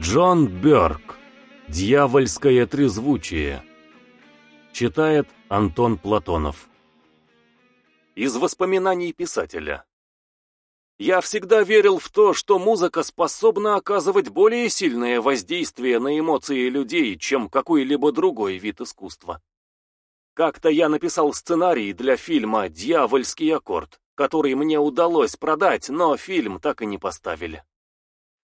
Джон Бёрк. Дьявольское трезвучие. Читает Антон Платонов. Из воспоминаний писателя. Я всегда верил в то, что музыка способна оказывать более сильное воздействие на эмоции людей, чем какой-либо другой вид искусства. Как-то я написал сценарий для фильма «Дьявольский аккорд», который мне удалось продать, но фильм так и не поставили.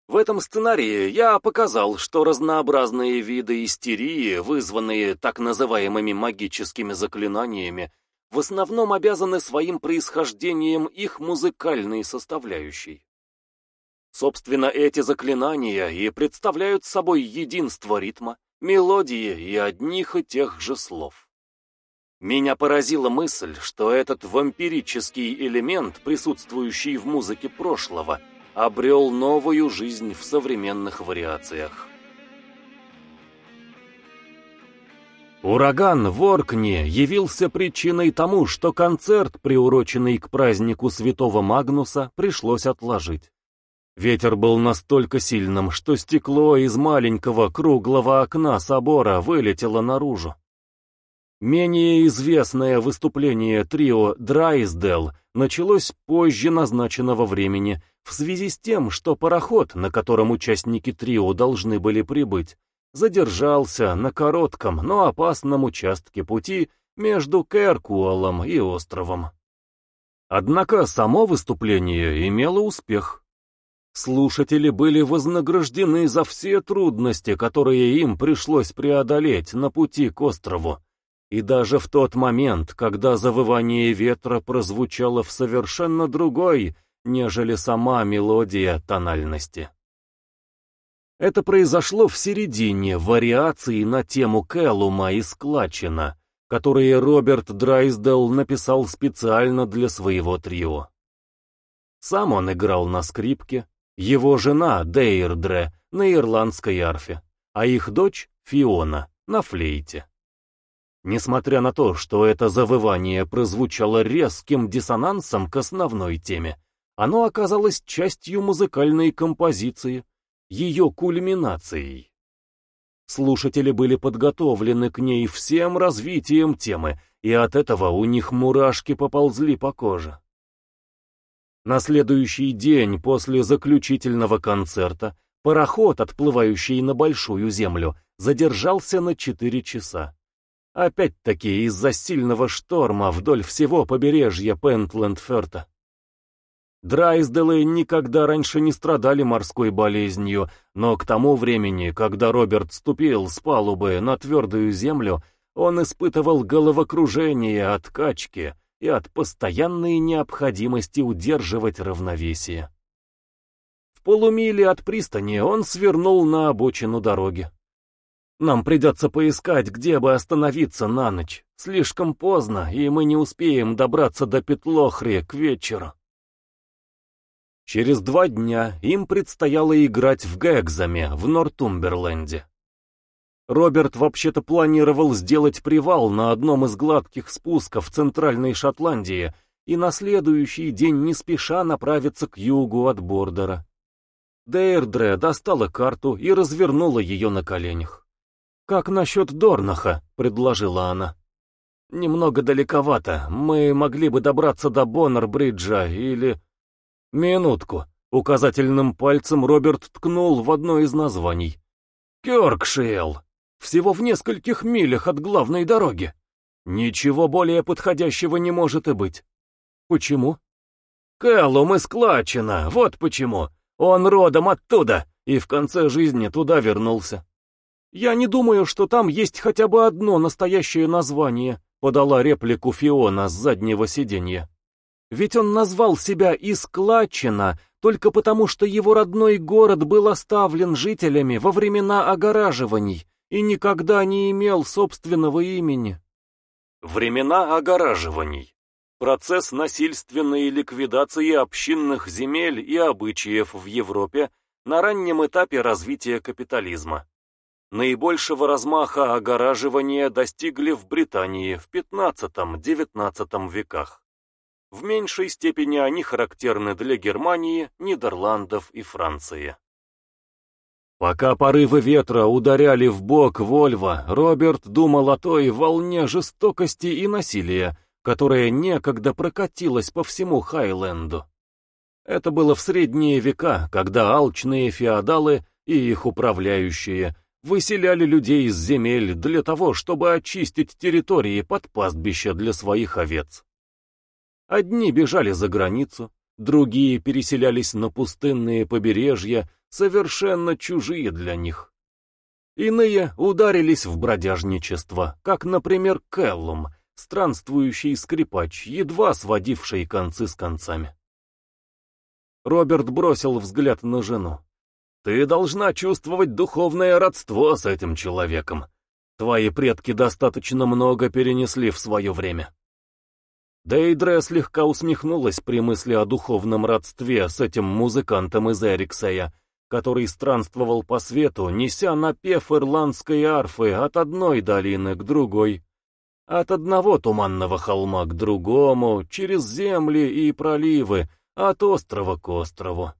В этом сценарии я показал, что разнообразные виды истерии, вызванные так называемыми магическими заклинаниями, в основном обязаны своим происхождением их музыкальной составляющей. Собственно, эти заклинания и представляют собой единство ритма, мелодии и одних и тех же слов. Меня поразила мысль, что этот вампирический элемент, присутствующий в музыке прошлого, обрел новую жизнь в современных вариациях. Ураган в Оркне явился причиной тому, что концерт, приуроченный к празднику Святого Магнуса, пришлось отложить. Ветер был настолько сильным, что стекло из маленького круглого окна собора вылетело наружу. Менее известное выступление трио «Драйсдел» началось позже назначенного времени в связи с тем, что пароход, на котором участники трио должны были прибыть, задержался на коротком, но опасном участке пути между Кэркуолом и островом. Однако само выступление имело успех. Слушатели были вознаграждены за все трудности, которые им пришлось преодолеть на пути к острову, и даже в тот момент, когда завывание ветра прозвучало в совершенно другой, нежели сама мелодия тональности. Это произошло в середине вариации на тему Кэллума и Склачина, которые Роберт Драйсдел написал специально для своего трио. Сам он играл на скрипке, его жена Дейрдре на ирландской арфе, а их дочь Фиона на флейте. Несмотря на то, что это завывание прозвучало резким диссонансом к основной теме, оно оказалось частью музыкальной композиции, ее кульминацией. Слушатели были подготовлены к ней всем развитием темы, и от этого у них мурашки поползли по коже. На следующий день после заключительного концерта пароход, отплывающий на Большую Землю, задержался на четыре часа. Опять-таки из-за сильного шторма вдоль всего побережья Пентленд-Ферта. Драйсделы никогда раньше не страдали морской болезнью, но к тому времени, когда Роберт ступил с палубы на твердую землю, он испытывал головокружение от качки и от постоянной необходимости удерживать равновесие. В полумиле от пристани он свернул на обочину дороги. Нам придется поискать, где бы остановиться на ночь. Слишком поздно, и мы не успеем добраться до Петлохри к вечеру. Через два дня им предстояло играть в Гэгзаме в Нортумберленде. Роберт вообще-то планировал сделать привал на одном из гладких спусков Центральной Шотландии и на следующий день не спеша направиться к югу от Бордера. Дейрдре достала карту и развернула ее на коленях. «Как насчет Дорнаха?» — предложила она. «Немного далековато. Мы могли бы добраться до Боннер-бриджа или...» «Минутку». Указательным пальцем Роберт ткнул в одно из названий. «Кёркшиэл. Всего в нескольких милях от главной дороги. Ничего более подходящего не может и быть. Почему?» «Кэллум из Клачина, вот почему. Он родом оттуда, и в конце жизни туда вернулся. «Я не думаю, что там есть хотя бы одно настоящее название», подала реплику Фиона с заднего сиденья. «Ведь он назвал себя Исклачина только потому, что его родной город был оставлен жителями во времена огораживаний и никогда не имел собственного имени». Времена огораживаний. Процесс насильственной ликвидации общинных земель и обычаев в Европе на раннем этапе развития капитализма. Наибольшего размаха огораживания достигли в Британии в XV-XIX веках. В меньшей степени они характерны для Германии, Нидерландов и Франции. Пока порывы ветра ударяли в бок Вольва, Роберт думал о той волне жестокости и насилия, которая некогда прокатилась по всему Хайленду. Это было в средние века, когда алчные феодалы и их управляющие выселяли людей из земель для того, чтобы очистить территории под пастбища для своих овец. Одни бежали за границу, другие переселялись на пустынные побережья, совершенно чужие для них. Иные ударились в бродяжничество, как, например, Келлум, странствующий скрипач, едва сводивший концы с концами. Роберт бросил взгляд на жену. «Ты должна чувствовать духовное родство с этим человеком. Твои предки достаточно много перенесли в свое время». Дейдре слегка усмехнулась при мысли о духовном родстве с этим музыкантом из Эриксея, который странствовал по свету, неся напев ирландской арфы от одной долины к другой, от одного туманного холма к другому, через земли и проливы, от острова к острову.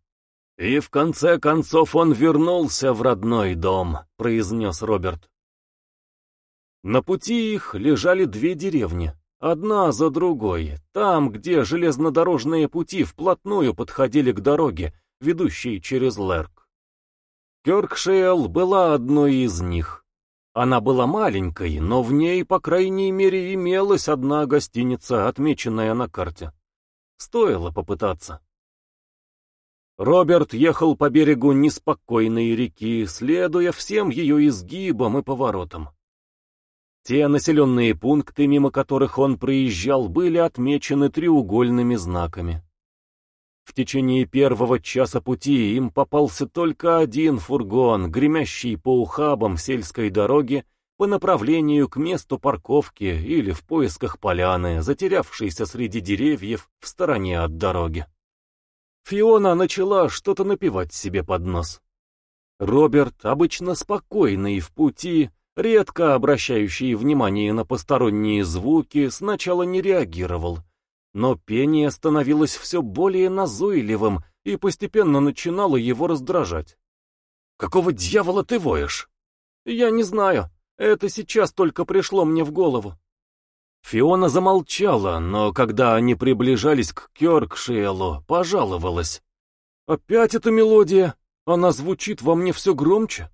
«И в конце концов он вернулся в родной дом», — произнес Роберт. На пути их лежали две деревни. Одна за другой, там, где железнодорожные пути вплотную подходили к дороге, ведущей через Лерк. Кёркшейл была одной из них. Она была маленькой, но в ней, по крайней мере, имелась одна гостиница, отмеченная на карте. Стоило попытаться. Роберт ехал по берегу неспокойной реки, следуя всем ее изгибам и поворотам. Те населенные пункты, мимо которых он проезжал, были отмечены треугольными знаками. В течение первого часа пути им попался только один фургон, гремящий по ухабам сельской дороги по направлению к месту парковки или в поисках поляны, затерявшейся среди деревьев в стороне от дороги. Фиона начала что-то напевать себе под нос. Роберт, обычно спокойный в пути, редко обращающий внимание на посторонние звуки, сначала не реагировал, но пение становилось все более назойливым и постепенно начинало его раздражать. «Какого дьявола ты воешь?» «Я не знаю, это сейчас только пришло мне в голову». Фиона замолчала, но когда они приближались к Кёркшиэлу, пожаловалась. «Опять эта мелодия? Она звучит во мне все громче».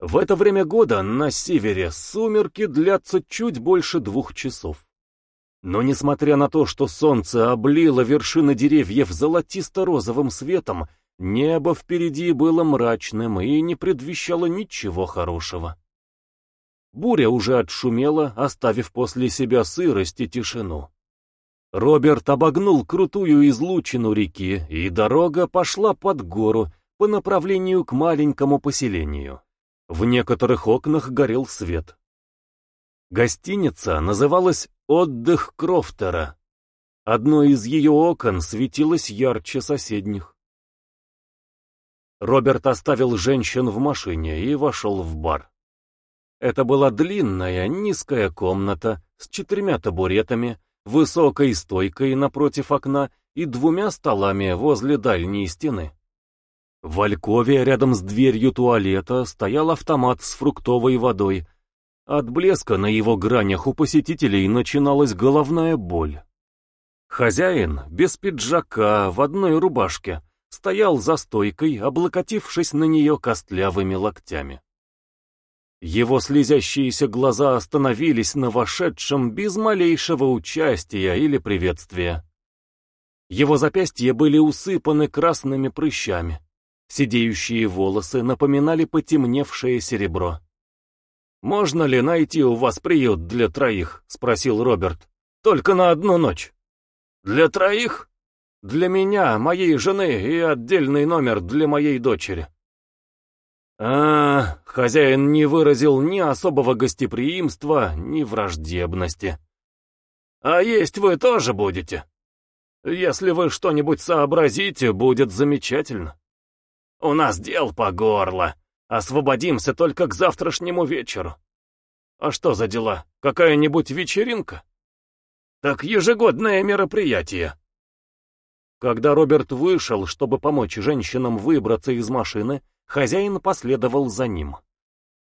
В это время года на севере сумерки длятся чуть больше двух часов. Но несмотря на то, что солнце облило вершины деревьев золотисто-розовым светом, небо впереди было мрачным и не предвещало ничего хорошего. Буря уже отшумела, оставив после себя сырость и тишину. Роберт обогнул крутую излучину реки, и дорога пошла под гору по направлению к маленькому поселению. В некоторых окнах горел свет. Гостиница называлась «Отдых Крофтера». Одно из ее окон светилось ярче соседних. Роберт оставил женщин в машине и вошел в бар. Это была длинная, низкая комната с четырьмя табуретами, высокой стойкой напротив окна и двумя столами возле дальней стены. В алькове рядом с дверью туалета стоял автомат с фруктовой водой. От блеска на его гранях у посетителей начиналась головная боль. Хозяин, без пиджака, в одной рубашке, стоял за стойкой, облокотившись на нее костлявыми локтями. Его слезящиеся глаза остановились на вошедшем без малейшего участия или приветствия. Его запястья были усыпаны красными прыщами. Сидеющие волосы напоминали потемневшее серебро. «Можно ли найти у вас приют для троих?» — спросил Роберт. «Только на одну ночь». «Для троих?» «Для меня, моей жены и отдельный номер для моей дочери». А, хозяин не выразил ни особого гостеприимства, ни враждебности. «А есть вы тоже будете? Если вы что-нибудь сообразите, будет замечательно». У нас дел по горло. Освободимся только к завтрашнему вечеру. А что за дела? Какая-нибудь вечеринка? Так ежегодное мероприятие. Когда Роберт вышел, чтобы помочь женщинам выбраться из машины, хозяин последовал за ним.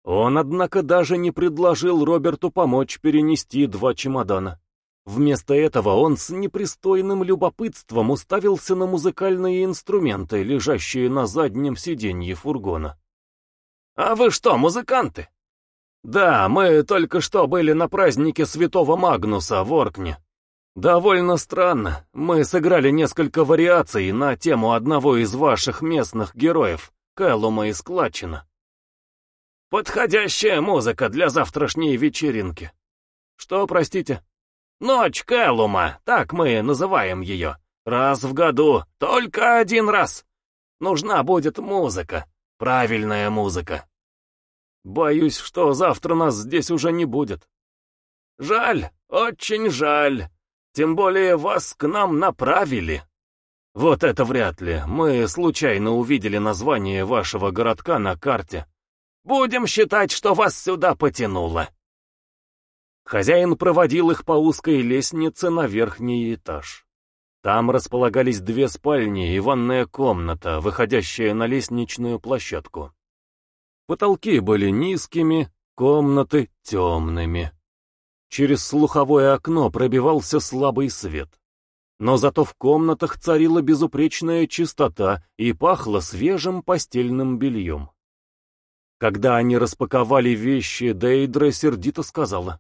Он, однако, даже не предложил Роберту помочь перенести два чемодана. Вместо этого он с непристойным любопытством уставился на музыкальные инструменты, лежащие на заднем сиденье фургона. «А вы что, музыканты?» «Да, мы только что были на празднике Святого Магнуса в Оркне. Довольно странно, мы сыграли несколько вариаций на тему одного из ваших местных героев, Кэллума из Клатчина. Подходящая музыка для завтрашней вечеринки. Что, простите? Ночь Кэллума, так мы называем ее. Раз в году, только один раз. Нужна будет музыка, правильная музыка. Боюсь, что завтра нас здесь уже не будет. Жаль, очень жаль. Тем более вас к нам направили. Вот это вряд ли. Мы случайно увидели название вашего городка на карте. Будем считать, что вас сюда потянуло. Хозяин проводил их по узкой лестнице на верхний этаж. Там располагались две спальни и ванная комната, выходящая на лестничную площадку. Потолки были низкими, комнаты темными. Через слуховое окно пробивался слабый свет. Но зато в комнатах царила безупречная чистота и пахло свежим постельным бельем. Когда они распаковали вещи, Дейдра сердито сказала.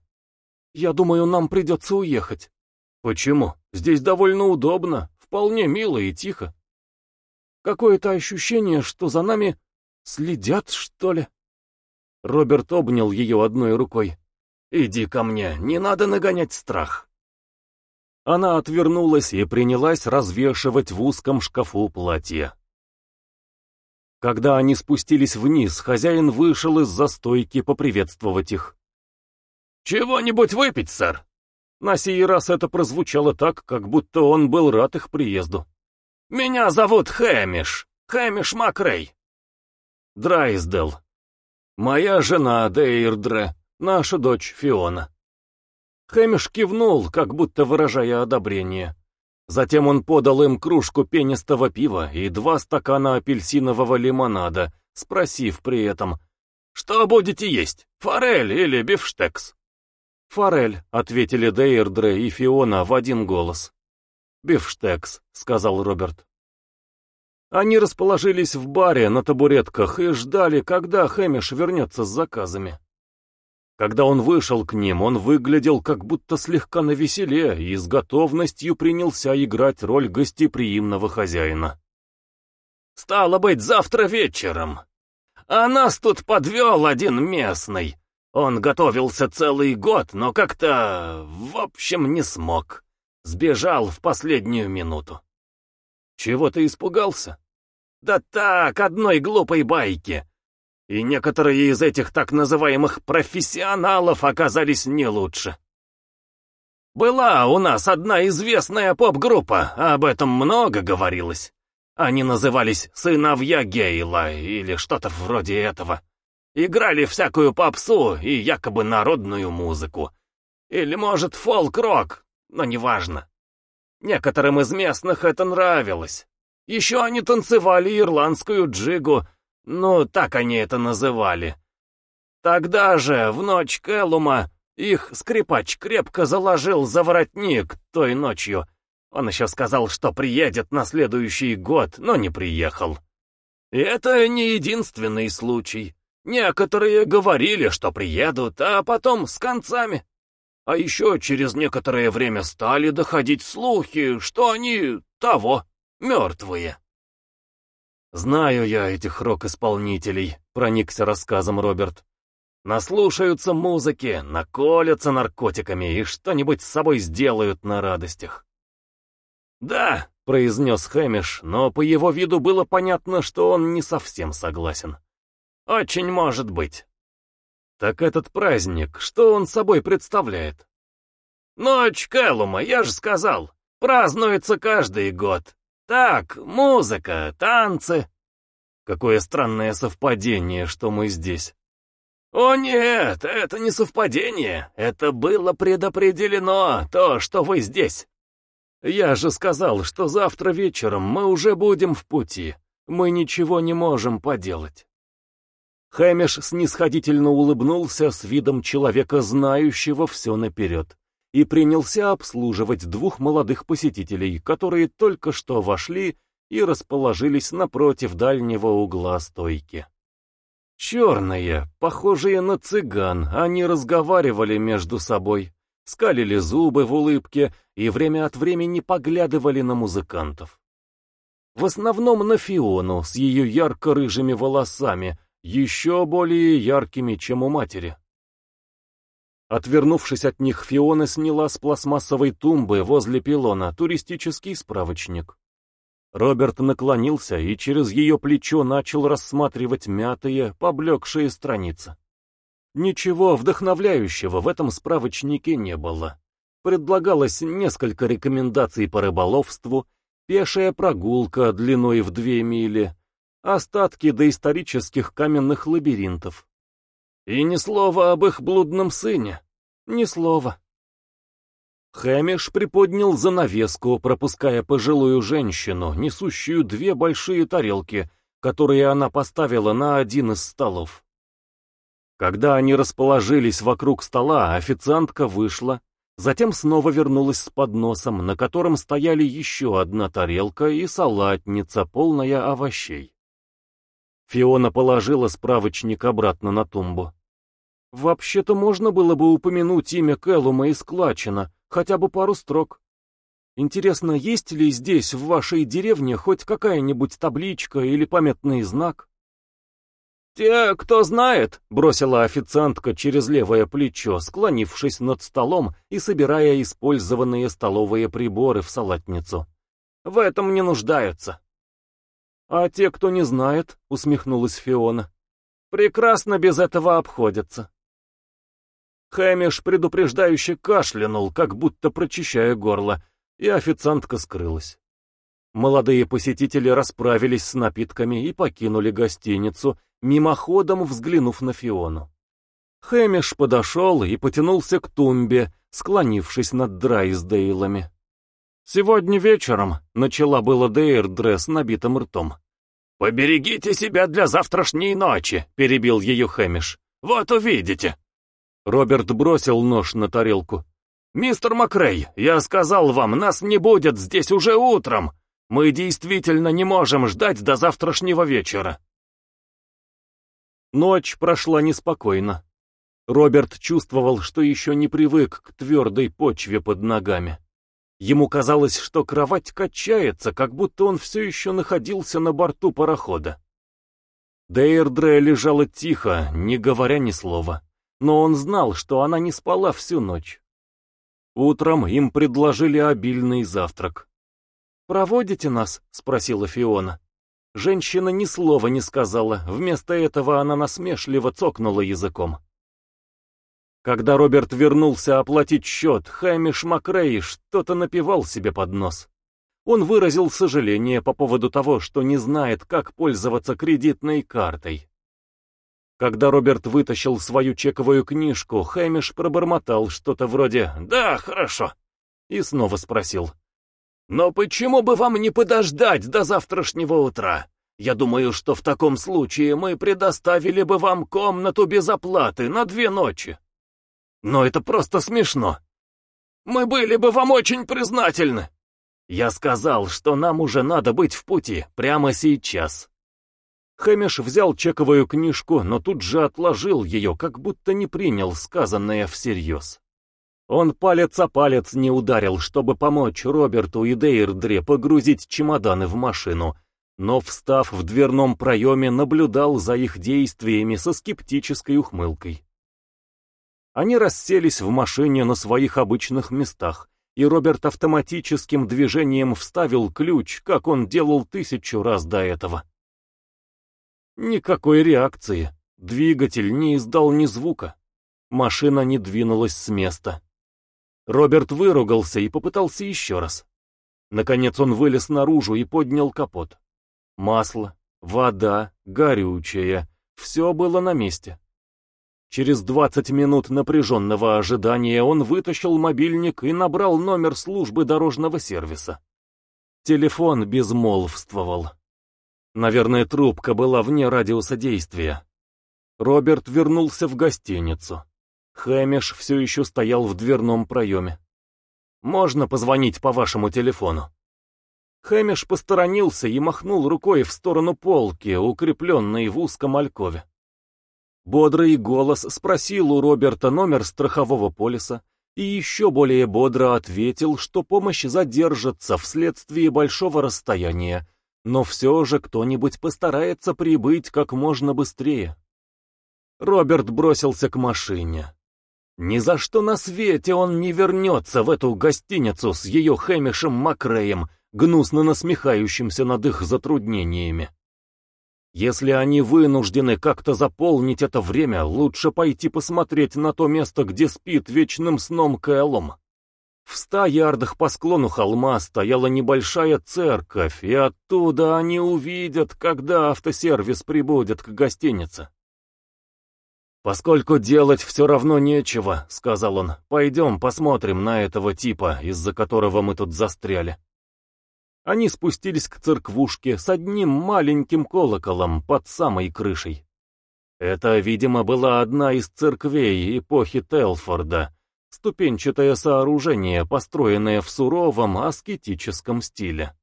«Я думаю, нам придется уехать». «Почему? Здесь довольно удобно, вполне мило и тихо». «Какое-то ощущение, что за нами следят, что ли?» Роберт обнял ее одной рукой. «Иди ко мне, не надо нагонять страх». Она отвернулась и принялась развешивать в узком шкафу платье. Когда они спустились вниз, хозяин вышел из застойки поприветствовать их. «Чего-нибудь выпить, сэр?» На сей раз это прозвучало так, как будто он был рад их приезду. «Меня зовут Хэмиш, Хэмиш Макрей». «Драйсдел. Моя жена Дейрдре, наша дочь Фиона». Хэмиш кивнул, как будто выражая одобрение. Затем он подал им кружку пенистого пива и два стакана апельсинового лимонада, спросив при этом, «Что будете есть, форель или бифштекс?» «Форель», — ответили Дейрдре и Фиона в один голос. «Бифштекс», — сказал Роберт. Они расположились в баре на табуретках и ждали, когда Хэмиш вернется с заказами. Когда он вышел к ним, он выглядел как будто слегка навеселе и с готовностью принялся играть роль гостеприимного хозяина. «Стало быть, завтра вечером. А нас тут подвел один местный. Он готовился целый год, но как-то, в общем, не смог. Сбежал в последнюю минуту. Чего ты испугался? Да так, одной глупой байки. И некоторые из этих так называемых профессионалов оказались не лучше. Была у нас одна известная поп-группа, об этом много говорилось. Они назывались «Сыновья Гейла» или что-то вроде этого. Играли всякую попсу и якобы народную музыку. Или, может, фолк-рок, но неважно. Некоторым из местных это нравилось. Еще они танцевали ирландскую джигу, ну, так они это называли. Тогда же, в ночь Кэллума, их скрипач крепко заложил за воротник той ночью. Он еще сказал, что приедет на следующий год, но не приехал. И это не единственный случай. Некоторые говорили, что приедут, а потом с концами. А еще через некоторое время стали доходить слухи, что они того, мертвые. «Знаю я этих рок-исполнителей», — проникся рассказом Роберт. «Наслушаются музыки, наколятся наркотиками и что-нибудь с собой сделают на радостях». «Да», — произнес Хэмиш, но по его виду было понятно, что он не совсем согласен. Очень может быть. Так этот праздник, что он собой представляет? Ночь Кэллума, я же сказал, празднуется каждый год. Так, музыка, танцы. Какое странное совпадение, что мы здесь. О нет, это не совпадение, это было предопределено, то, что вы здесь. Я же сказал, что завтра вечером мы уже будем в пути, мы ничего не можем поделать. Хэмиш снисходительно улыбнулся с видом человека, знающего все наперед, и принялся обслуживать двух молодых посетителей, которые только что вошли и расположились напротив дальнего угла стойки. Черные, похожие на цыган, они разговаривали между собой, скалили зубы в улыбке и время от времени поглядывали на музыкантов. В основном на Фиону с ее ярко-рыжими волосами, еще более яркими, чем у матери. Отвернувшись от них, Фиона сняла с пластмассовой тумбы возле пилона туристический справочник. Роберт наклонился и через ее плечо начал рассматривать мятые, поблекшие страницы. Ничего вдохновляющего в этом справочнике не было. Предлагалось несколько рекомендаций по рыболовству, пешая прогулка длиной в две мили, остатки доисторических каменных лабиринтов. И ни слова об их блудном сыне. Ни слова. Хэмиш приподнял занавеску, пропуская пожилую женщину, несущую две большие тарелки, которые она поставила на один из столов. Когда они расположились вокруг стола, официантка вышла, затем снова вернулась с подносом, на котором стояли еще одна тарелка и салатница, полная овощей. Фиона положила справочник обратно на тумбу. Вообще-то можно было бы упомянуть имя Кэллума из Клачина, хотя бы пару строк. Интересно, есть ли здесь, в вашей деревне, хоть какая-нибудь табличка или памятный знак? «Те, кто знает», — бросила официантка через левое плечо, склонившись над столом и собирая использованные столовые приборы в салатницу. «В этом не нуждаются». «А те, кто не знает», — усмехнулась Фиона, — «прекрасно без этого обходятся». Хэмиш предупреждающе кашлянул, как будто прочищая горло, и официантка скрылась. Молодые посетители расправились с напитками и покинули гостиницу, мимоходом взглянув на Фиону. Хэмиш подошел и потянулся к тумбе, склонившись над Драйсдейлами. «Сегодня вечером», — начала было Дейрдре с набитым ртом. «Поберегите себя для завтрашней ночи», — перебил ее Хэмиш. «Вот увидите». Роберт бросил нож на тарелку. «Мистер Макрей, я сказал вам, нас не будет здесь уже утром. Мы действительно не можем ждать до завтрашнего вечера». Ночь прошла неспокойно. Роберт чувствовал, что еще не привык к твердой почве под ногами. Ему казалось, что кровать качается, как будто он все еще находился на борту парохода. Дейрдре лежала тихо, не говоря ни слова, но он знал, что она не спала всю ночь. Утром им предложили обильный завтрак. «Проводите нас?» — спросила Фиона. Женщина ни слова не сказала, вместо этого она насмешливо цокнула языком. Когда Роберт вернулся оплатить счет, Хэмиш Макрей что-то напевал себе под нос. Он выразил сожаление по поводу того, что не знает, как пользоваться кредитной картой. Когда Роберт вытащил свою чековую книжку, Хэмиш пробормотал что-то вроде «Да, хорошо», и снова спросил. «Но почему бы вам не подождать до завтрашнего утра? Я думаю, что в таком случае мы предоставили бы вам комнату без оплаты на две ночи». Но это просто смешно. Мы были бы вам очень признательны. Я сказал, что нам уже надо быть в пути, прямо сейчас. Хэмиш взял чековую книжку, но тут же отложил ее, как будто не принял сказанное всерьез. Он палец о палец не ударил, чтобы помочь Роберту и Дейрдре погрузить чемоданы в машину, но, встав в дверном проеме, наблюдал за их действиями со скептической ухмылкой. Они расселись в машине на своих обычных местах, и Роберт автоматическим движением вставил ключ, как он делал тысячу раз до этого. Никакой реакции. Двигатель не издал ни звука. Машина не двинулась с места. Роберт выругался и попытался еще раз. Наконец он вылез наружу и поднял капот. Масло, вода, горючее — все было на месте. Через 20 минут напряженного ожидания он вытащил мобильник и набрал номер службы дорожного сервиса. Телефон безмолвствовал. Наверное, трубка была вне радиуса действия. Роберт вернулся в гостиницу. Хэмиш все еще стоял в дверном проеме. «Можно позвонить по вашему телефону?» Хэмиш посторонился и махнул рукой в сторону полки, укрепленной в узком алькове. Бодрый голос спросил у Роберта номер страхового полиса и еще более бодро ответил, что помощь задержится вследствие большого расстояния, но все же кто-нибудь постарается прибыть как можно быстрее. Роберт бросился к машине. Ни за что на свете он не вернется в эту гостиницу с ее Хэмишем Макреем, гнусно насмехающимся над их затруднениями. Если они вынуждены как-то заполнить это время, лучше пойти посмотреть на то место, где спит вечным сном Кэллом. В ста ярдах по склону холма стояла небольшая церковь, и оттуда они увидят, когда автосервис прибудет к гостинице. «Поскольку делать все равно нечего», — сказал он, — «пойдем посмотрим на этого типа, из-за которого мы тут застряли». Они спустились к церквушке с одним маленьким колоколом под самой крышей. Это, видимо, была одна из церквей эпохи Телфорда, ступенчатое сооружение, построенное в суровом аскетическом стиле.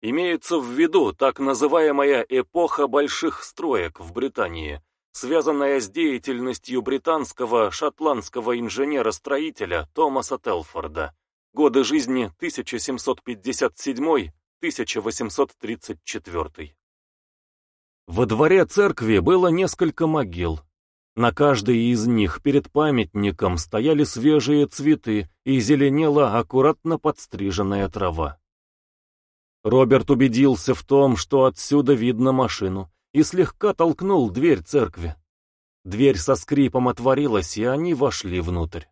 Имеется в виду так называемая эпоха больших строек в Британии, связанная с деятельностью британского шотландского инженера-строителя Томаса Телфорда, Годы жизни 1757-1834. Во дворе церкви было несколько могил. На каждой из них перед памятником стояли свежие цветы и зеленела аккуратно подстриженная трава. Роберт убедился в том, что отсюда видно машину, и слегка толкнул дверь церкви. Дверь со скрипом отворилась, и они вошли внутрь.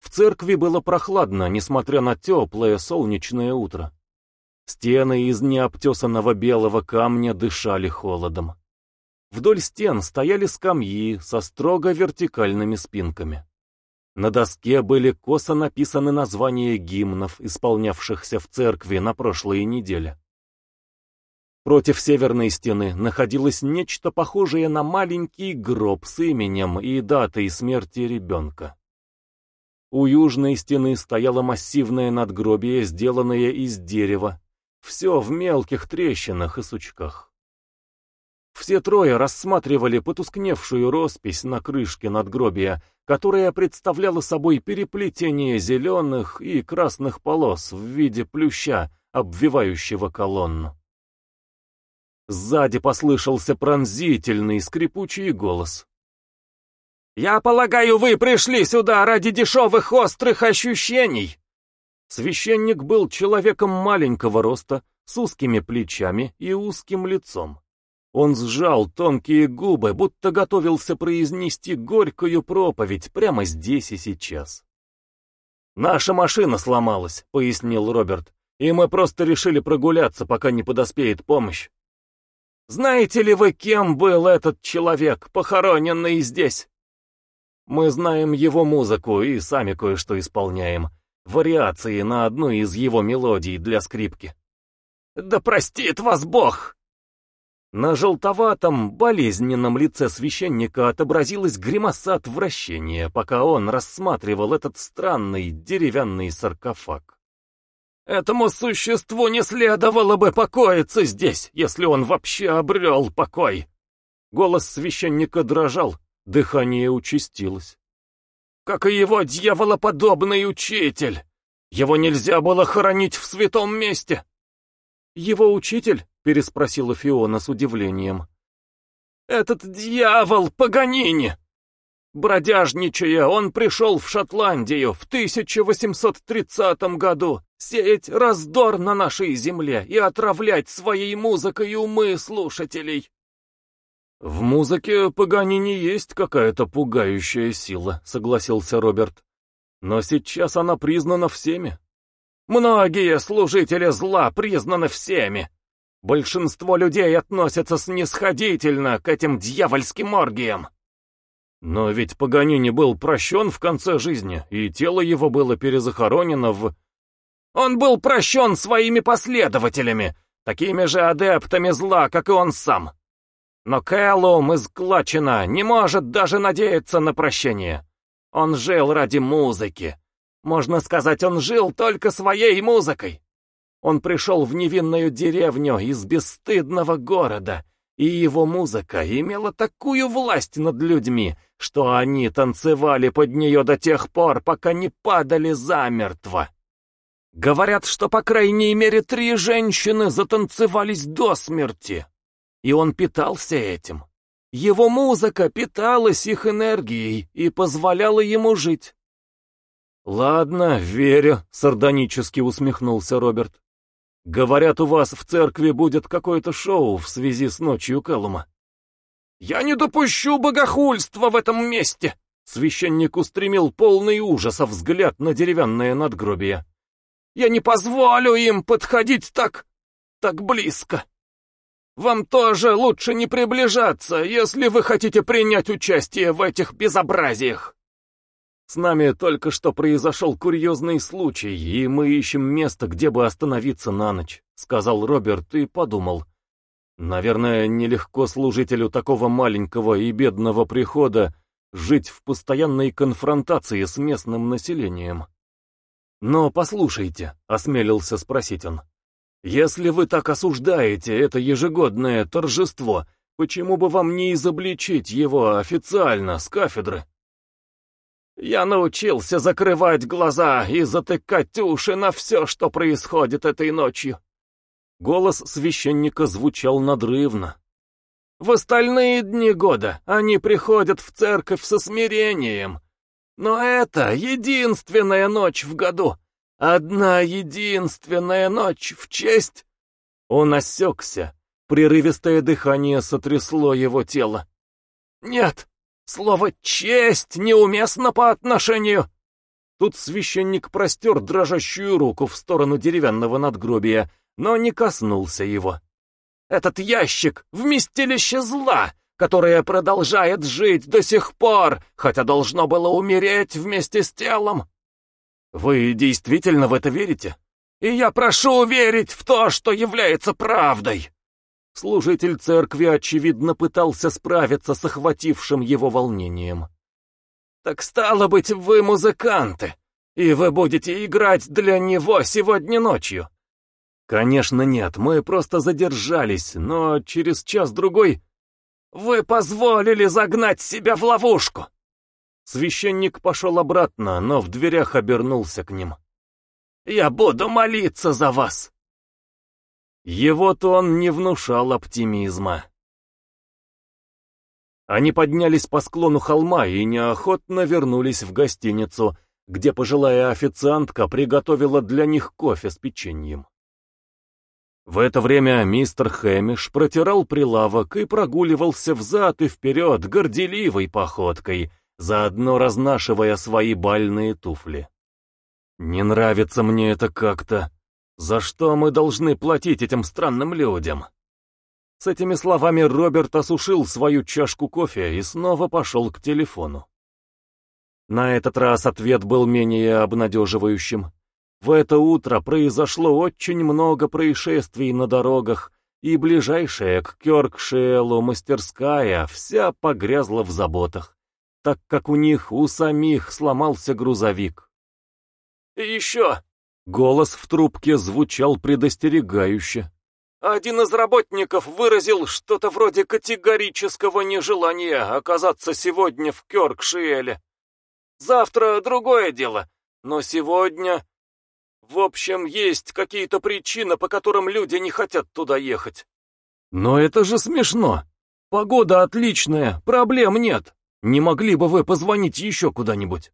В церкви было прохладно, несмотря на теплое солнечное утро. Стены из необтесанного белого камня дышали холодом. Вдоль стен стояли скамьи со строго вертикальными спинками. На доске были косо написаны названия гимнов, исполнявшихся в церкви на прошлой неделе. Против северной стены находилось нечто похожее на маленький гроб с именем и датой смерти ребенка. У южной стены стояло массивное надгробие, сделанное из дерева. Все в мелких трещинах и сучках. Все трое рассматривали потускневшую роспись на крышке надгробия, которая представляла собой переплетение зеленых и красных полос в виде плюща, обвивающего колонну. Сзади послышался пронзительный скрипучий голос. «Я полагаю, вы пришли сюда ради дешевых острых ощущений!» Священник был человеком маленького роста, с узкими плечами и узким лицом. Он сжал тонкие губы, будто готовился произнести горькую проповедь прямо здесь и сейчас. «Наша машина сломалась», — пояснил Роберт, «и мы просто решили прогуляться, пока не подоспеет помощь». «Знаете ли вы, кем был этот человек, похороненный здесь?» Мы знаем его музыку и сами кое-что исполняем. Вариации на одну из его мелодий для скрипки. Да простит вас Бог! На желтоватом, болезненном лице священника отобразилась гримаса отвращения, пока он рассматривал этот странный деревянный саркофаг. Этому существу не следовало бы покоиться здесь, если он вообще обрел покой. Голос священника дрожал, Дыхание участилось. Как и его дьяволоподобный учитель! Его нельзя было хоронить в святом месте! Его учитель? Переспросила Фиона с удивлением. Этот дьявол Паганини! Бродяжничая, он пришел в Шотландию в 1830 году сеять раздор на нашей земле и отравлять своей музыкой умы слушателей. «В музыке Паганини есть какая-то пугающая сила», — согласился Роберт. «Но сейчас она признана всеми». «Многие служители зла признаны всеми. Большинство людей относятся снисходительно к этим дьявольским оргиям». «Но ведь Паганини был прощен в конце жизни, и тело его было перезахоронено в...» «Он был прощен своими последователями, такими же адептами зла, как и он сам». Но Кэллум из не может даже надеяться на прощение. Он жил ради музыки. Можно сказать, он жил только своей музыкой. Он пришел в невинную деревню из бесстыдного города, и его музыка имела такую власть над людьми, что они танцевали под нее до тех пор, пока не падали замертво. Говорят, что по крайней мере три женщины затанцевались до смерти. И он питался этим. Его музыка питалась их энергией и позволяла ему жить. «Ладно, верю», — сардонически усмехнулся Роберт. «Говорят, у вас в церкви будет какое-то шоу в связи с ночью Кэллума». «Я не допущу богохульства в этом месте!» Священник устремил полный ужаса взгляд на деревянное надгробие. «Я не позволю им подходить так... так близко!» Вам тоже лучше не приближаться, если вы хотите принять участие в этих безобразиях. С нами только что произошел курьезный случай, и мы ищем место, где бы остановиться на ночь, сказал Роберт и подумал. Наверное, нелегко служителю такого маленького и бедного прихода жить в постоянной конфронтации с местным населением. Но послушайте, осмелился спросить он, если вы так осуждаете это ежегодное торжество, почему бы вам не изобличить его официально с кафедры? Я научился закрывать глаза и затыкать уши на все, что происходит этой ночью. Голос священника звучал надрывно. В остальные дни года они приходят в церковь со смирением. Но это единственная ночь в году, Одна единственная ночь в честь...» Он осекся. Прерывистое дыхание сотрясло его тело. «Нет, слово «честь» неуместно по отношению...» Тут священник простер дрожащую руку в сторону деревянного надгробия, но не коснулся его. «Этот ящик — вместилище зла, которое продолжает жить до сих пор, хотя должно было умереть вместе с телом. Вы действительно в это верите? И я прошу верить в то, что является правдой. Служитель церкви, очевидно, пытался справиться с охватившим его волнением. Так стало быть, вы музыканты, и вы будете играть для него сегодня ночью? Конечно нет, мы просто задержались, но через час-другой... Вы позволили загнать себя в ловушку. Священник пошел обратно, но в дверях обернулся к ним. «Я буду молиться за вас!» Его тон не внушал оптимизма. Они поднялись по склону холма и неохотно вернулись в гостиницу, где пожилая официантка приготовила для них кофе с печеньем. В это время мистер Хэмиш протирал прилавок и прогуливался взад и вперед горделивой походкой, заодно разнашивая свои бальные туфли. «Не нравится мне это как-то. За что мы должны платить этим странным людям?» С этими словами Роберт осушил свою чашку кофе и снова пошел к телефону. На этот раз ответ был менее обнадеживающим. В это утро произошло очень много происшествий на дорогах, и ближайшая к Кёркшеллу мастерская вся погрязла в заботах так как у них у самих сломался грузовик. «И еще!» — голос в трубке звучал предостерегающе. «Один из работников выразил что-то вроде категорического нежелания оказаться сегодня в Кёркшиэле. Завтра другое дело, но сегодня... В общем, есть какие-то причины, по которым люди не хотят туда ехать». «Но это же смешно! Погода отличная, проблем нет!» Не могли бы вы позвонить еще куда-нибудь?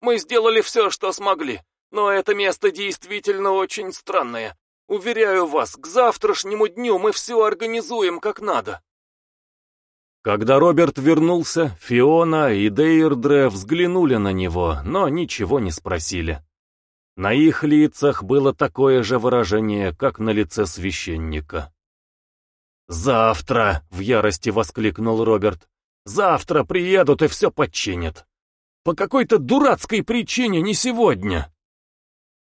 Мы сделали все, что смогли, но это место действительно очень странное. Уверяю вас, к завтрашнему дню мы все организуем как надо. Когда Роберт вернулся, Фиона и Дейрдре взглянули на него, но ничего не спросили. На их лицах было такое же выражение, как на лице священника. «Завтра!» — в ярости воскликнул Роберт. Завтра приедут и все подчинят. По какой-то дурацкой причине не сегодня.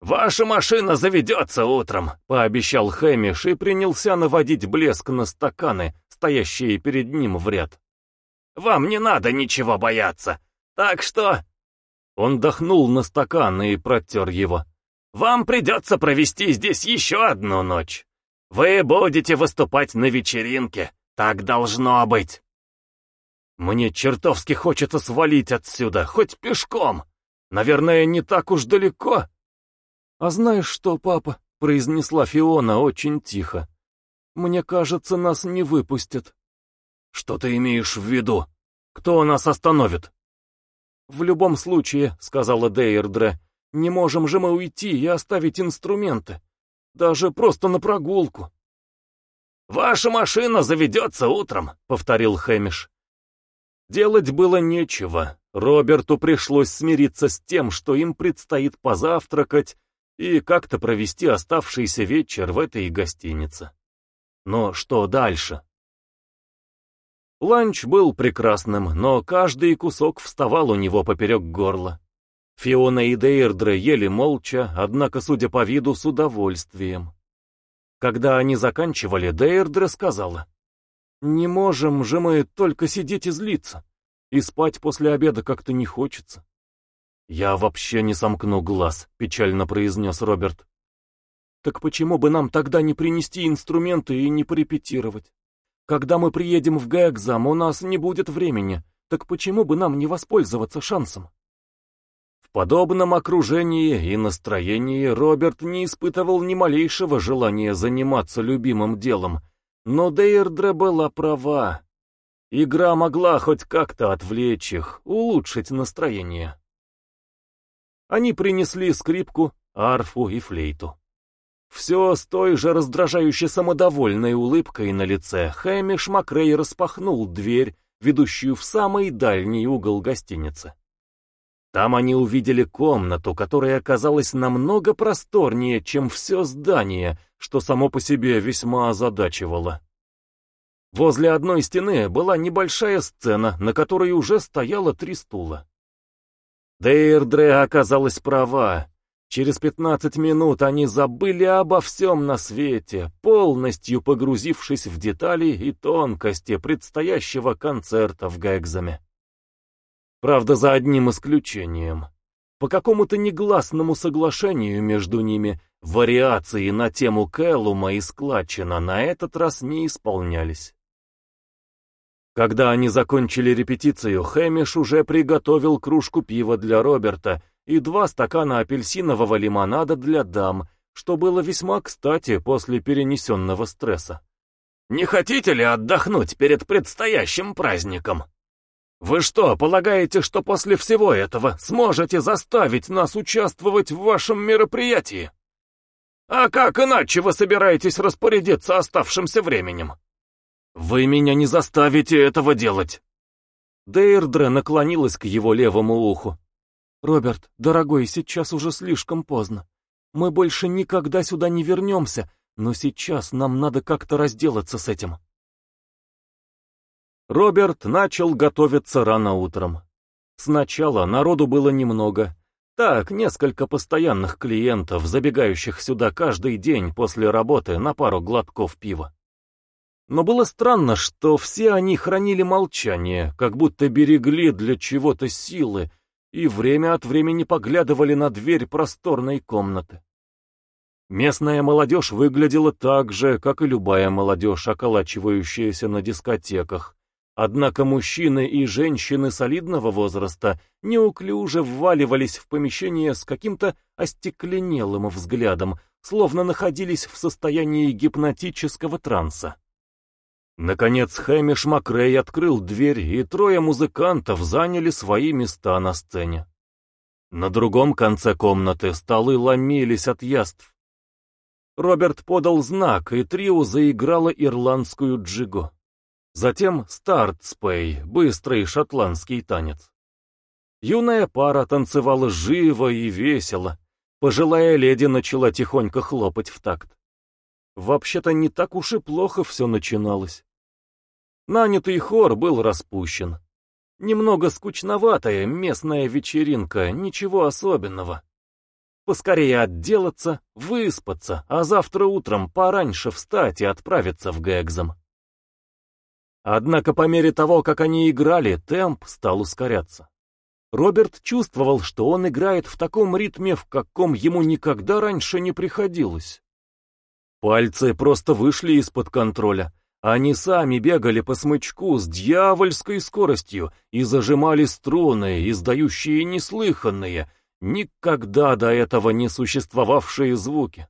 «Ваша машина заведется утром», — пообещал Хэмиш и принялся наводить блеск на стаканы, стоящие перед ним в ряд. «Вам не надо ничего бояться, так что...» Он дохнул на стакан и протер его. «Вам придется провести здесь еще одну ночь. Вы будете выступать на вечеринке, так должно быть». «Мне чертовски хочется свалить отсюда, хоть пешком. Наверное, не так уж далеко». «А знаешь что, папа?» — произнесла Фиона очень тихо. «Мне кажется, нас не выпустят». «Что ты имеешь в виду? Кто нас остановит?» «В любом случае», — сказала Дейрдре, — «не можем же мы уйти и оставить инструменты. Даже просто на прогулку». «Ваша машина заведется утром», — повторил Хэмиш. Делать было нечего. Роберту пришлось смириться с тем, что им предстоит позавтракать и как-то провести оставшийся вечер в этой гостинице. Но что дальше? Ланч был прекрасным, но каждый кусок вставал у него поперек горла. Фиона и Дейрдре ели молча, однако, судя по виду, с удовольствием. Когда они заканчивали, Дейрдре сказала, «Не можем же мы только сидеть и злиться, и спать после обеда как-то не хочется». «Я вообще не сомкну глаз», — печально произнес Роберт. «Так почему бы нам тогда не принести инструменты и не порепетировать? Когда мы приедем в Гэгзам, у нас не будет времени, так почему бы нам не воспользоваться шансом?» В подобном окружении и настроении Роберт не испытывал ни малейшего желания заниматься любимым делом, но Дейрдре была права. Игра могла хоть как-то отвлечь их, улучшить настроение. Они принесли скрипку, арфу и флейту. Все с той же раздражающей самодовольной улыбкой на лице Хэмиш Макрей распахнул дверь, ведущую в самый дальний угол гостиницы. Там они увидели комнату, которая оказалась намного просторнее, чем все здание, что само по себе весьма озадачивало. Возле одной стены была небольшая сцена, на которой уже стояло три стула. Дейрдре оказалась права. Через пятнадцать минут они забыли обо всем на свете, полностью погрузившись в детали и тонкости предстоящего концерта в Гэгзаме. Правда, за одним исключением. По какому-то негласному соглашению между ними вариации на тему Кэллума и Склачина на этот раз не исполнялись. Когда они закончили репетицию, Хэмиш уже приготовил кружку пива для Роберта и два стакана апельсинового лимонада для дам, что было весьма кстати после перенесенного стресса. «Не хотите ли отдохнуть перед предстоящим праздником? Вы что, полагаете, что после всего этого сможете заставить нас участвовать в вашем мероприятии? А как иначе вы собираетесь распорядиться оставшимся временем?» «Вы меня не заставите этого делать!» Дейрдре наклонилась к его левому уху. «Роберт, дорогой, сейчас уже слишком поздно. Мы больше никогда сюда не вернемся, но сейчас нам надо как-то разделаться с этим». Роберт начал готовиться рано утром. Сначала народу было немного. Так, несколько постоянных клиентов, забегающих сюда каждый день после работы на пару глотков пива. Но было странно, что все они хранили молчание, как будто берегли для чего-то силы и время от времени поглядывали на дверь просторной комнаты. Местная молодежь выглядела так же, как и любая молодежь, околачивающаяся на дискотеках. Однако мужчины и женщины солидного возраста неуклюже вваливались в помещение с каким-то остекленелым взглядом, словно находились в состоянии гипнотического транса. Наконец Хэмиш Макрей открыл дверь, и трое музыкантов заняли свои места на сцене. На другом конце комнаты столы ломились от яств. Роберт подал знак, и трио заиграло ирландскую джигу. Затем стартспей, быстрый шотландский танец. Юная пара танцевала живо и весело. Пожилая леди начала тихонько хлопать в такт. Вообще-то не так уж и плохо все начиналось. Нанятый хор был распущен. Немного скучноватая местная вечеринка, ничего особенного. Поскорее отделаться, выспаться, а завтра утром пораньше встать и отправиться в Гэгзам. Однако по мере того, как они играли, темп стал ускоряться. Роберт чувствовал, что он играет в таком ритме, в каком ему никогда раньше не приходилось. Пальцы просто вышли из-под контроля. Они сами бегали по смычку с дьявольской скоростью и зажимали струны, издающие неслыханные, никогда до этого не существовавшие звуки.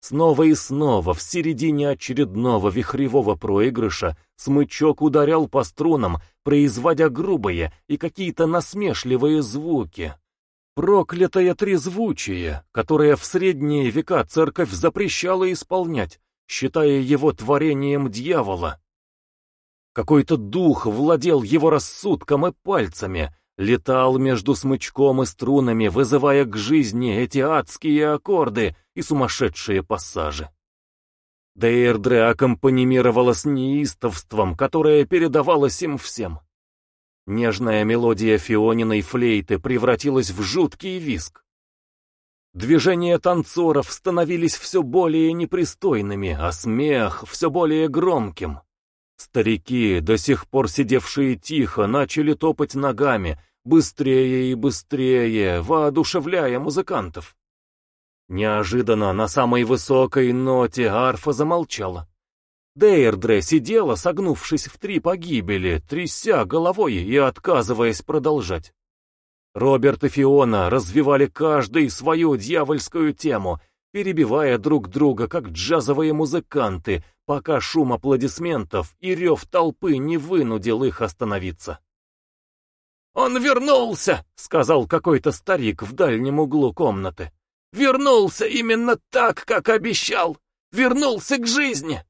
Снова и снова, в середине очередного вихревого проигрыша, смычок ударял по струнам, производя грубые и какие-то насмешливые звуки. Проклятое трезвучие, которое в средние века церковь запрещала исполнять, считая его творением дьявола. Какой-то дух владел его рассудком и пальцами, летал между смычком и струнами, вызывая к жизни эти адские аккорды и сумасшедшие пассажи. Дейрдре аккомпанимировала с неистовством, которое передавалось им всем. Нежная мелодия Фиониной флейты превратилась в жуткий виск. Движения танцоров становились все более непристойными, а смех все более громким. Старики, до сих пор сидевшие тихо, начали топать ногами, быстрее и быстрее, воодушевляя музыкантов. Неожиданно на самой высокой ноте арфа замолчала. Дейрдре сидела, согнувшись в три погибели, тряся головой и отказываясь продолжать. Роберт и Фиона развивали каждый свою дьявольскую тему, перебивая друг друга, как джазовые музыканты, пока шум аплодисментов и рев толпы не вынудил их остановиться. «Он вернулся!» — сказал какой-то старик в дальнем углу комнаты. «Вернулся именно так, как обещал! Вернулся к жизни!»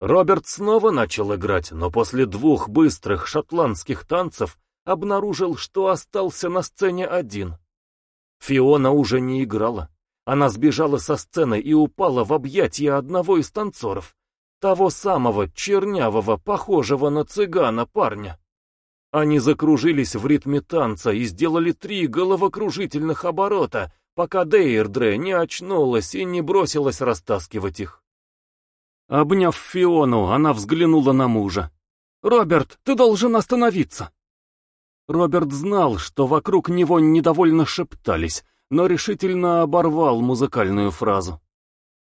Роберт снова начал играть, но после двух быстрых шотландских танцев обнаружил, что остался на сцене один. Фиона уже не играла. Она сбежала со сцены и упала в объятия одного из танцоров, того самого чернявого, похожего на цыгана парня. Они закружились в ритме танца и сделали три головокружительных оборота, пока Дейрдре не очнулась и не бросилась растаскивать их. Обняв Фиону, она взглянула на мужа. «Роберт, ты должен остановиться!» Роберт знал, что вокруг него недовольно шептались, но решительно оборвал музыкальную фразу.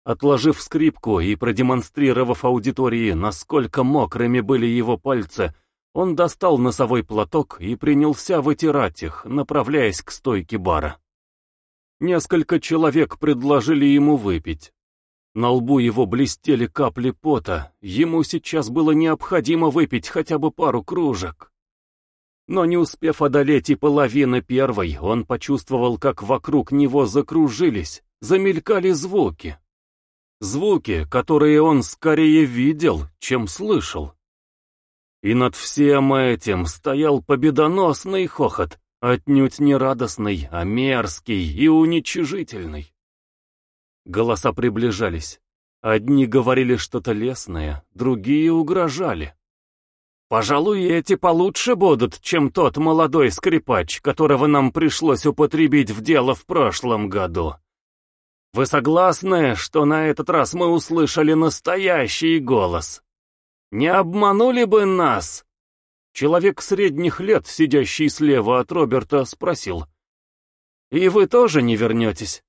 Отложив скрипку и продемонстрировав аудитории, насколько мокрыми были его пальцы, он достал носовой платок и принялся вытирать их, направляясь к стойке бара. Несколько человек предложили ему выпить. На лбу его блестели капли пота, ему сейчас было необходимо выпить хотя бы пару кружек. Но не успев одолеть и половины первой, он почувствовал, как вокруг него закружились, замелькали звуки. Звуки, которые он скорее видел, чем слышал. И над всем этим стоял победоносный хохот, отнюдь не радостный, а мерзкий и уничижительный. Голоса приближались. Одни говорили что-то лесное, другие угрожали. «Пожалуй, эти получше будут, чем тот молодой скрипач, которого нам пришлось употребить в дело в прошлом году. Вы согласны, что на этот раз мы услышали настоящий голос?» Не обманули бы нас!» Человек средних лет, сидящий слева от Роберта, спросил. «И вы тоже не вернетесь?»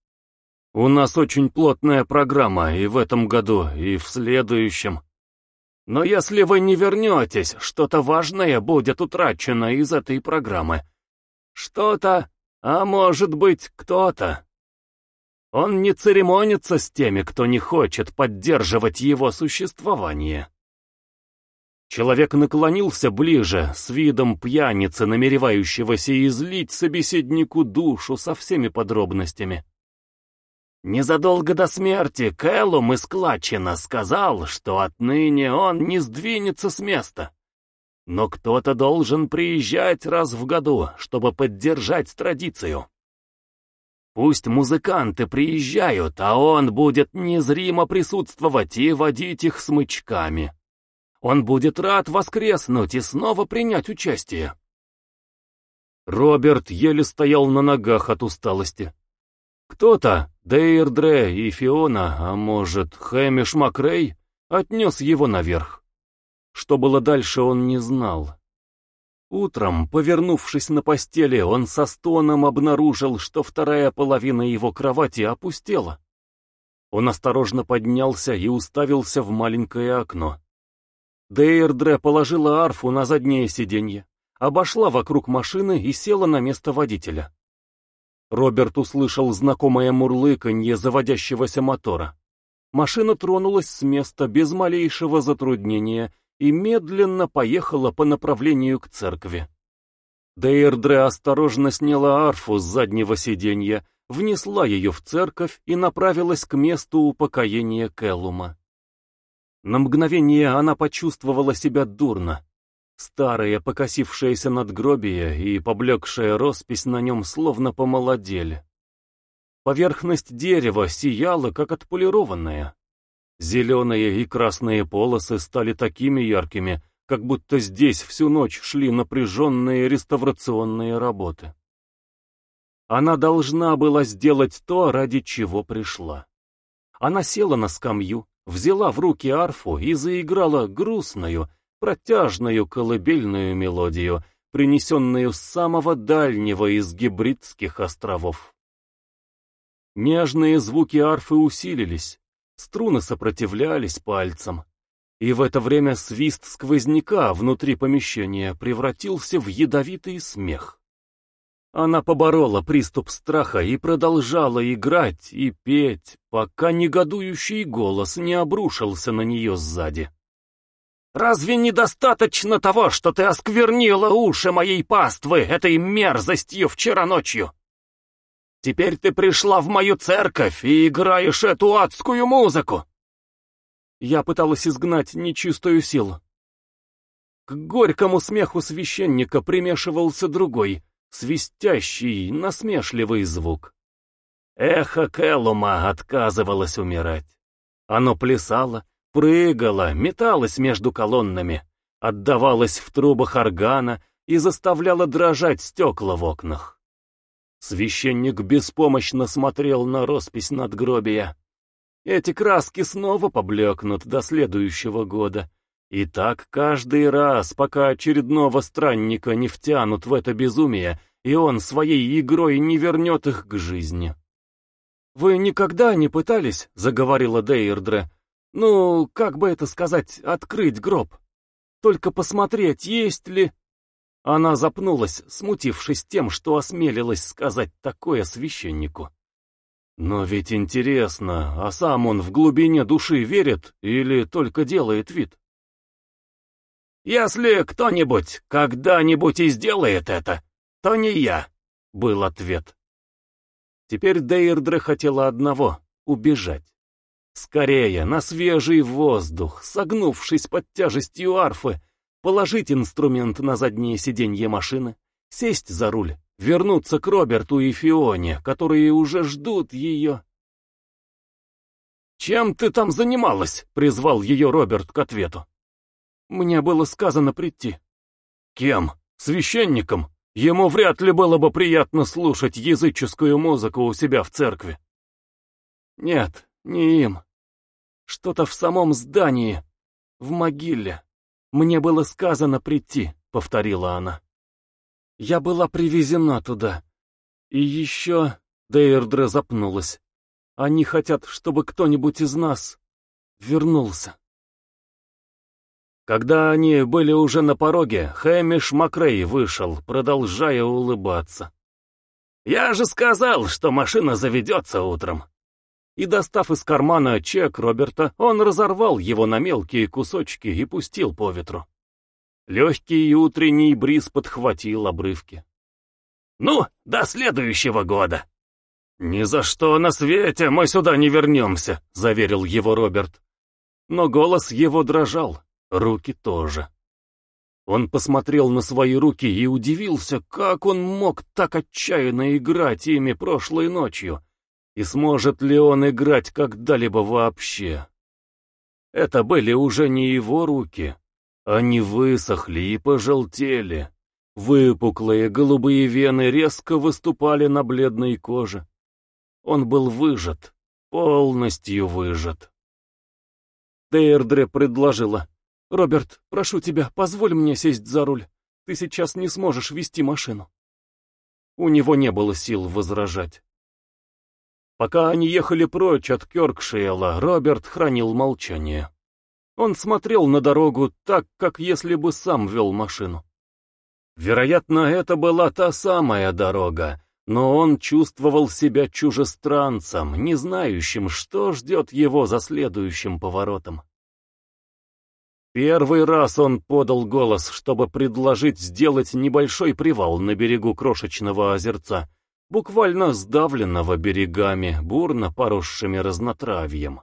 «У нас очень плотная программа и в этом году, и в следующем. Но если вы не вернетесь, что-то важное будет утрачено из этой программы. Что-то, а может быть, кто-то. Он не церемонится с теми, кто не хочет поддерживать его существование». Человек наклонился ближе, с видом пьяницы, намеревающегося излить собеседнику душу со всеми подробностями. Незадолго до смерти Кэллум из Клачина сказал, что отныне он не сдвинется с места. Но кто-то должен приезжать раз в году, чтобы поддержать традицию. Пусть музыканты приезжают, а он будет незримо присутствовать и водить их смычками. Он будет рад воскреснуть и снова принять участие. Роберт еле стоял на ногах от усталости. Кто-то, Дейрдре и Фиона, а может, Хэмиш Макрей, отнес его наверх. Что было дальше, он не знал. Утром, повернувшись на постели, он со стоном обнаружил, что вторая половина его кровати опустела. Он осторожно поднялся и уставился в маленькое окно. Дейрдре положила арфу на заднее сиденье, обошла вокруг машины и села на место водителя. Роберт услышал знакомое мурлыканье заводящегося мотора. Машина тронулась с места без малейшего затруднения и медленно поехала по направлению к церкви. Дейрдре осторожно сняла арфу с заднего сиденья, внесла ее в церковь и направилась к месту упокоения Келлума. На мгновение она почувствовала себя дурно. Старое покосившееся надгробие и поблекшая роспись на нем словно помолодели. Поверхность дерева сияла, как отполированная. Зеленые и красные полосы стали такими яркими, как будто здесь всю ночь шли напряженные реставрационные работы. Она должна была сделать то, ради чего пришла. Она села на скамью, взяла в руки арфу и заиграла грустную, протяжную колыбельную мелодию, принесенную с самого дальнего из гибридских островов. Нежные звуки арфы усилились, струны сопротивлялись пальцам, и в это время свист сквозняка внутри помещения превратился в ядовитый смех. Она поборола приступ страха и продолжала играть и петь, пока негодующий голос не обрушился на нее сзади. «Разве недостаточно того, что ты осквернила уши моей паствы этой мерзостью вчера ночью? Теперь ты пришла в мою церковь и играешь эту адскую музыку!» Я пыталась изгнать нечистую силу. К горькому смеху священника примешивался другой — свистящий, насмешливый звук. Эхо Келлума отказывалось умирать. Оно плясало, прыгало, металось между колоннами, отдавалось в трубах органа и заставляло дрожать стекла в окнах. Священник беспомощно смотрел на роспись надгробия. Эти краски снова поблекнут до следующего года, и так каждый раз, пока очередного странника не втянут в это безумие, и он своей игрой не вернет их к жизни. «Вы никогда не пытались, — заговорила Дейрдре, — ну, как бы это сказать, открыть гроб? Только посмотреть, есть ли...» Она запнулась, смутившись тем, что осмелилась сказать такое священнику. «Но ведь интересно, а сам он в глубине души верит или только делает вид?» «Если кто-нибудь когда-нибудь и сделает это, то не я», — был ответ. Теперь Дейрдре хотела одного — убежать. Скорее, на свежий воздух, согнувшись под тяжестью арфы, положить инструмент на заднее сиденье машины, сесть за руль, вернуться к Роберту и Фионе, которые уже ждут ее. «Чем ты там занималась?» — призвал ее Роберт к ответу. Мне было сказано прийти. Кем? Священником? Ему вряд ли было бы приятно слушать языческую музыку у себя в церкви. Нет, не им. Что-то в самом здании, в могиле. Мне было сказано прийти, повторила она. Я была привезена туда. И еще... Дейрдре запнулась. Они хотят, чтобы кто-нибудь из нас вернулся. Когда они были уже на пороге, Хэмиш Макрей вышел, продолжая улыбаться. «Я же сказал, что машина заведется утром!» И, достав из кармана чек Роберта, он разорвал его на мелкие кусочки и пустил по ветру. Легкий утренний бриз подхватил обрывки. «Ну, до следующего года!» «Ни за что на свете мы сюда не вернемся», — заверил его Роберт. Но голос его дрожал, Руки тоже. Он посмотрел на свои руки и удивился, как он мог так отчаянно играть ими прошлой ночью, и сможет ли он играть когда-либо вообще. Это были уже не его руки. Они высохли и пожелтели. Выпуклые голубые вены резко выступали на бледной коже. Он был выжат, полностью выжат. Тейрдре предложила. «Роберт, прошу тебя, позволь мне сесть за руль. Ты сейчас не сможешь вести машину». У него не было сил возражать. Пока они ехали прочь от Кёркшейла, Роберт хранил молчание. Он смотрел на дорогу так, как если бы сам вел машину. Вероятно, это была та самая дорога, но он чувствовал себя чужестранцем, не знающим, что ждет его за следующим поворотом. Первый раз он подал голос, чтобы предложить сделать небольшой привал на берегу крошечного озерца, буквально сдавленного берегами, бурно поросшими разнотравьем.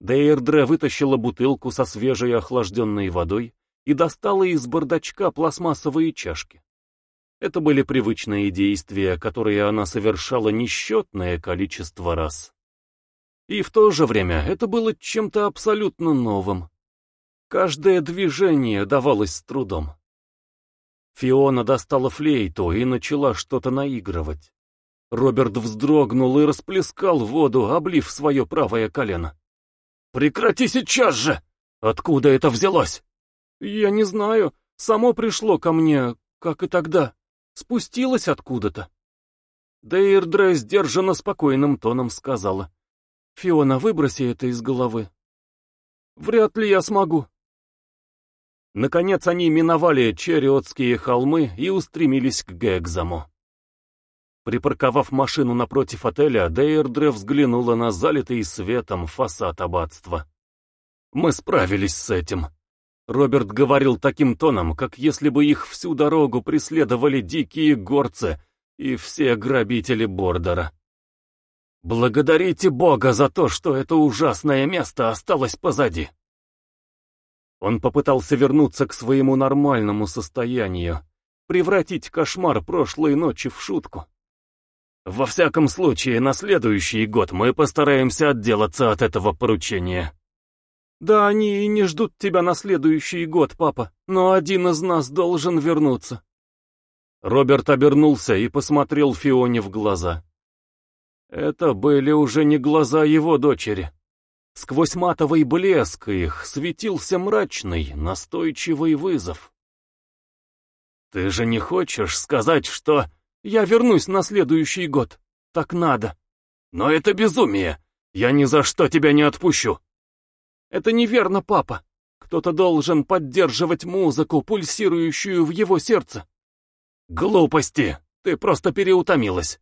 Дейрдре вытащила бутылку со свежей охлажденной водой и достала из бардачка пластмассовые чашки. Это были привычные действия, которые она совершала несчетное количество раз. И в то же время это было чем-то абсолютно новым. Каждое движение давалось с трудом. Фиона достала флейту и начала что-то наигрывать. Роберт вздрогнул и расплескал воду, облив свое правое колено. «Прекрати сейчас же! Откуда это взялось?» «Я не знаю. Само пришло ко мне, как и тогда. Спустилось откуда-то». Дейрдре сдержанно спокойным тоном сказала. «Фиона, выброси это из головы». «Вряд ли я смогу. Наконец они миновали Черриотские холмы и устремились к Гэгзаму. Припарковав машину напротив отеля, Дейрдре взглянула на залитый светом фасад аббатства. «Мы справились с этим», — Роберт говорил таким тоном, как если бы их всю дорогу преследовали дикие горцы и все грабители Бордера. «Благодарите Бога за то, что это ужасное место осталось позади». Он попытался вернуться к своему нормальному состоянию, превратить кошмар прошлой ночи в шутку. Во всяком случае, на следующий год мы постараемся отделаться от этого поручения. Да, они и не ждут тебя на следующий год, папа, но один из нас должен вернуться. Роберт обернулся и посмотрел Фионе в глаза. Это были уже не глаза его дочери. Сквозь матовый блеск их светился мрачный, настойчивый вызов. «Ты же не хочешь сказать, что я вернусь на следующий год? Так надо. Но это безумие. Я ни за что тебя не отпущу». «Это неверно, папа. Кто-то должен поддерживать музыку, пульсирующую в его сердце». «Глупости! Ты просто переутомилась».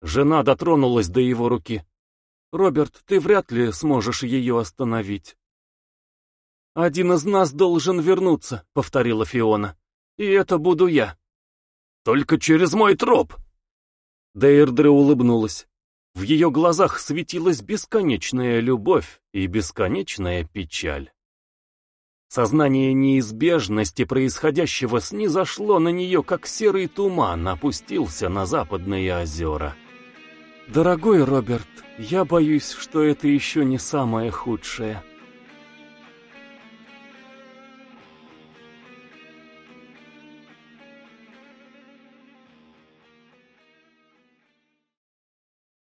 Жена дотронулась до его руки. Роберт, ты вряд ли сможешь ее остановить. «Один из нас должен вернуться», — повторила Фиона. «И это буду я». «Только через мой троп!» Дейрдре улыбнулась. В ее глазах светилась бесконечная любовь и бесконечная печаль. Сознание неизбежности происходящего снизошло на нее, как серый туман опустился на западные озера. «Дорогой Роберт, я боюсь, что это еще не самое худшее».